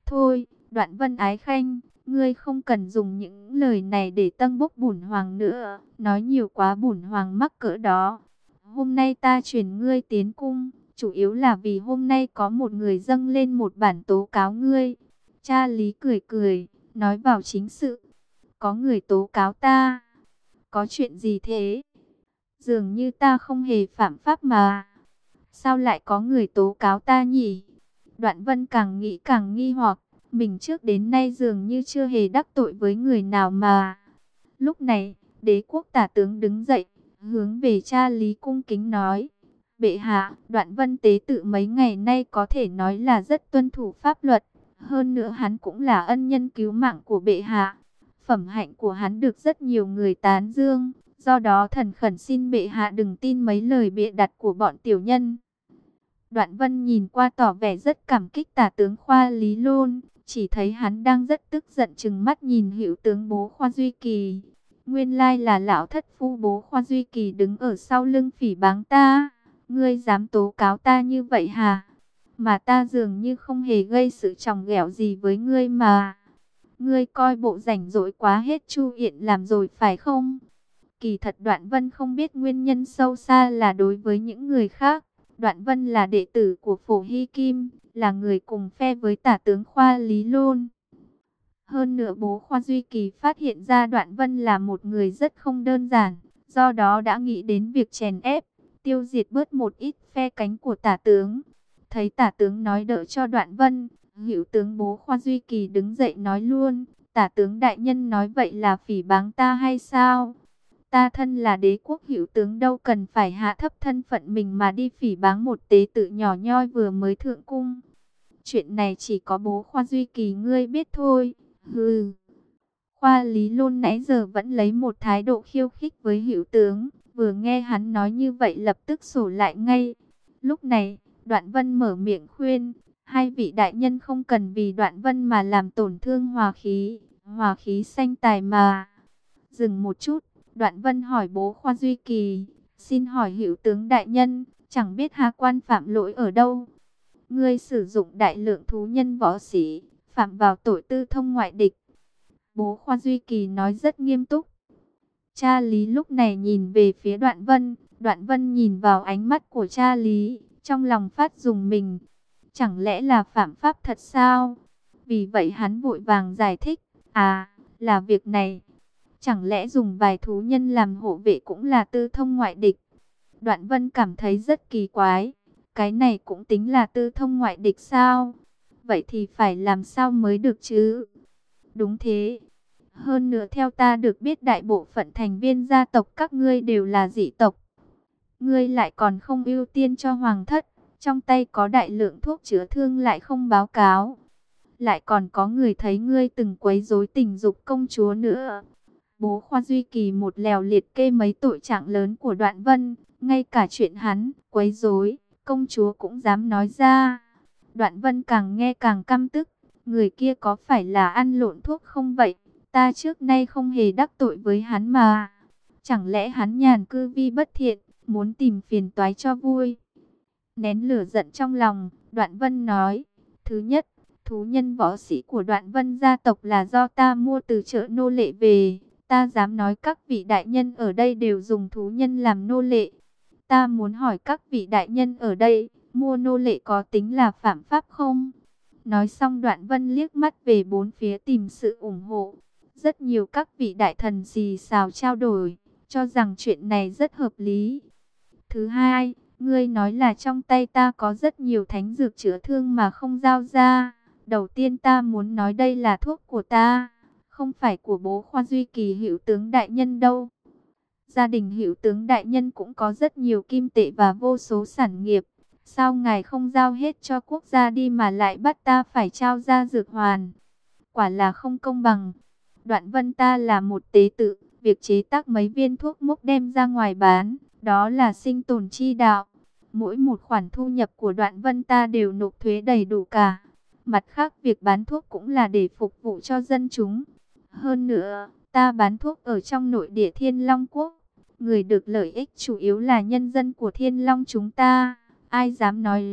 Thôi, đoạn vân ái khanh, ngươi không cần dùng những lời này để tăng bốc bùn hoàng nữa. Nói nhiều quá bùn hoàng mắc cỡ đó. Hôm nay ta chuyển ngươi tiến cung, chủ yếu là vì hôm nay có một người dâng lên một bản tố cáo ngươi. Cha Lý cười cười, nói vào chính sự. Có người tố cáo ta có chuyện gì thế? Dường như ta không hề phạm pháp mà. Sao lại có người tố cáo ta nhỉ? Đoạn vân càng nghĩ càng nghi hoặc. Mình trước đến nay dường như chưa hề đắc tội với người nào mà. Lúc này, đế quốc tả tướng đứng dậy, hướng về cha Lý cung kính nói. Bệ hạ, đoạn vân tế tự mấy ngày nay có thể nói là rất tuân thủ pháp luật. Hơn nữa hắn cũng là ân nhân cứu mạng của bệ hạ. Phẩm hạnh của hắn được rất nhiều người tán dương, do đó thần khẩn xin bệ hạ đừng tin mấy lời bịa đặt của bọn tiểu nhân. Đoạn vân nhìn qua tỏ vẻ rất cảm kích tả tướng Khoa Lý Lôn, chỉ thấy hắn đang rất tức giận chừng mắt nhìn hiệu tướng bố Khoa Duy Kỳ. Nguyên lai là lão thất phu bố Khoa Duy Kỳ đứng ở sau lưng phỉ báng ta. Ngươi dám tố cáo ta như vậy hả? Mà ta dường như không hề gây sự trọng ghẹo gì với ngươi mà. Ngươi coi bộ rảnh rỗi quá hết chu yện làm rồi phải không? Kỳ thật Đoạn Vân không biết nguyên nhân sâu xa là đối với những người khác. Đoạn Vân là đệ tử của Phổ Hy Kim, là người cùng phe với tả tướng Khoa Lý Lôn. Hơn nữa bố Khoa Duy Kỳ phát hiện ra Đoạn Vân là một người rất không đơn giản, do đó đã nghĩ đến việc chèn ép, tiêu diệt bớt một ít phe cánh của tả tướng. Thấy tả tướng nói đỡ cho Đoạn Vân, hiệu tướng bố Khoa Duy Kỳ đứng dậy nói luôn, tả tướng đại nhân nói vậy là phỉ báng ta hay sao? Ta thân là đế quốc hữu tướng đâu cần phải hạ thấp thân phận mình mà đi phỉ báng một tế tự nhỏ nhoi vừa mới thượng cung. Chuyện này chỉ có bố Khoa Duy Kỳ ngươi biết thôi. Hừ. Khoa Lý Lôn nãy giờ vẫn lấy một thái độ khiêu khích với hữu tướng. Vừa nghe hắn nói như vậy lập tức sổ lại ngay. Lúc này, Đoạn Vân mở miệng khuyên. Hai vị đại nhân không cần vì Đoạn Vân mà làm tổn thương hòa khí. Hòa khí sanh tài mà. Dừng một chút. Đoạn Vân hỏi bố Khoa Duy Kỳ, xin hỏi hiệu tướng đại nhân, chẳng biết Hà Quan phạm lỗi ở đâu. Ngươi sử dụng đại lượng thú nhân võ sĩ, phạm vào tội tư thông ngoại địch. Bố Khoa Duy Kỳ nói rất nghiêm túc. Cha Lý lúc này nhìn về phía Đoạn Vân, Đoạn Vân nhìn vào ánh mắt của cha Lý, trong lòng phát dùng mình. Chẳng lẽ là phạm pháp thật sao? Vì vậy hắn vội vàng giải thích, à, là việc này. Chẳng lẽ dùng vài thú nhân làm hộ vệ cũng là tư thông ngoại địch? Đoạn vân cảm thấy rất kỳ quái. Cái này cũng tính là tư thông ngoại địch sao? Vậy thì phải làm sao mới được chứ? Đúng thế. Hơn nữa theo ta được biết đại bộ phận thành viên gia tộc các ngươi đều là dị tộc. Ngươi lại còn không ưu tiên cho hoàng thất. Trong tay có đại lượng thuốc chữa thương lại không báo cáo. Lại còn có người thấy ngươi từng quấy rối tình dục công chúa nữa. Bố Khoa Duy Kỳ một lèo liệt kê mấy tội trạng lớn của Đoạn Vân, ngay cả chuyện hắn, quấy rối, công chúa cũng dám nói ra. Đoạn Vân càng nghe càng căm tức, người kia có phải là ăn lộn thuốc không vậy? Ta trước nay không hề đắc tội với hắn mà. Chẳng lẽ hắn nhàn cư vi bất thiện, muốn tìm phiền toái cho vui? Nén lửa giận trong lòng, Đoạn Vân nói, thứ nhất, thú nhân võ sĩ của Đoạn Vân gia tộc là do ta mua từ chợ nô lệ về. Ta dám nói các vị đại nhân ở đây đều dùng thú nhân làm nô lệ. Ta muốn hỏi các vị đại nhân ở đây, mua nô lệ có tính là phạm pháp không? Nói xong đoạn vân liếc mắt về bốn phía tìm sự ủng hộ. Rất nhiều các vị đại thần xì xào trao đổi, cho rằng chuyện này rất hợp lý. Thứ hai, ngươi nói là trong tay ta có rất nhiều thánh dược chữa thương mà không giao ra. Đầu tiên ta muốn nói đây là thuốc của ta không phải của bố Khoa Duy Kỳ hiệu tướng đại nhân đâu. Gia đình hiệu tướng đại nhân cũng có rất nhiều kim tệ và vô số sản nghiệp. Sao ngài không giao hết cho quốc gia đi mà lại bắt ta phải trao ra dược hoàn? Quả là không công bằng. Đoạn vân ta là một tế tự, việc chế tác mấy viên thuốc mốc đem ra ngoài bán, đó là sinh tồn chi đạo. Mỗi một khoản thu nhập của đoạn vân ta đều nộp thuế đầy đủ cả. Mặt khác việc bán thuốc cũng là để phục vụ cho dân chúng. Hơn nữa, ta bán thuốc ở trong nội địa Thiên Long Quốc. Người được lợi ích chủ yếu là nhân dân của Thiên Long chúng ta. Ai dám nói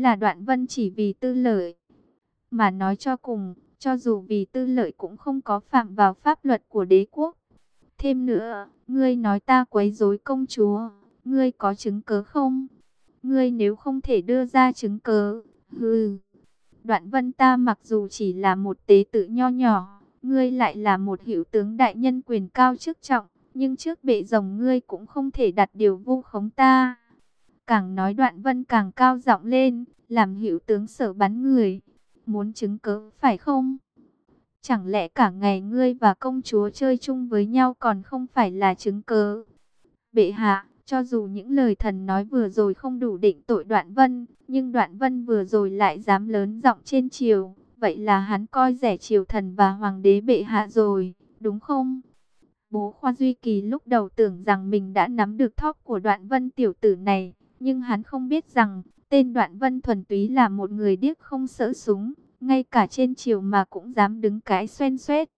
là đoạn vân chỉ vì tư lợi. Mà nói cho cùng, cho dù vì tư lợi cũng không có phạm vào pháp luật của đế quốc. Thêm nữa, ngươi nói ta quấy rối công chúa, ngươi có chứng cớ không? Ngươi nếu không thể đưa ra chứng cớ, hừ. Đoạn vân ta mặc dù chỉ là một tế tự nho nhỏ, Ngươi lại là một hiệu tướng đại nhân quyền cao chức trọng, nhưng trước bệ rồng ngươi cũng không thể đặt điều vu khống ta. Càng nói đoạn vân càng cao giọng lên, làm hiệu tướng sở bắn người. Muốn chứng cớ phải không? Chẳng lẽ cả ngày ngươi và công chúa chơi chung với nhau còn không phải là chứng cớ? Bệ hạ, cho dù những lời thần nói vừa rồi không đủ định tội đoạn vân, nhưng đoạn vân vừa rồi lại dám lớn giọng trên triều Vậy là hắn coi rẻ triều thần và hoàng đế bệ hạ rồi, đúng không? Bố Khoa Duy Kỳ lúc đầu tưởng rằng mình đã nắm được thóp của đoạn vân tiểu tử này, nhưng hắn không biết rằng tên đoạn vân thuần túy là một người điếc không sợ súng, ngay cả trên triều mà cũng dám đứng cái xoen xoét.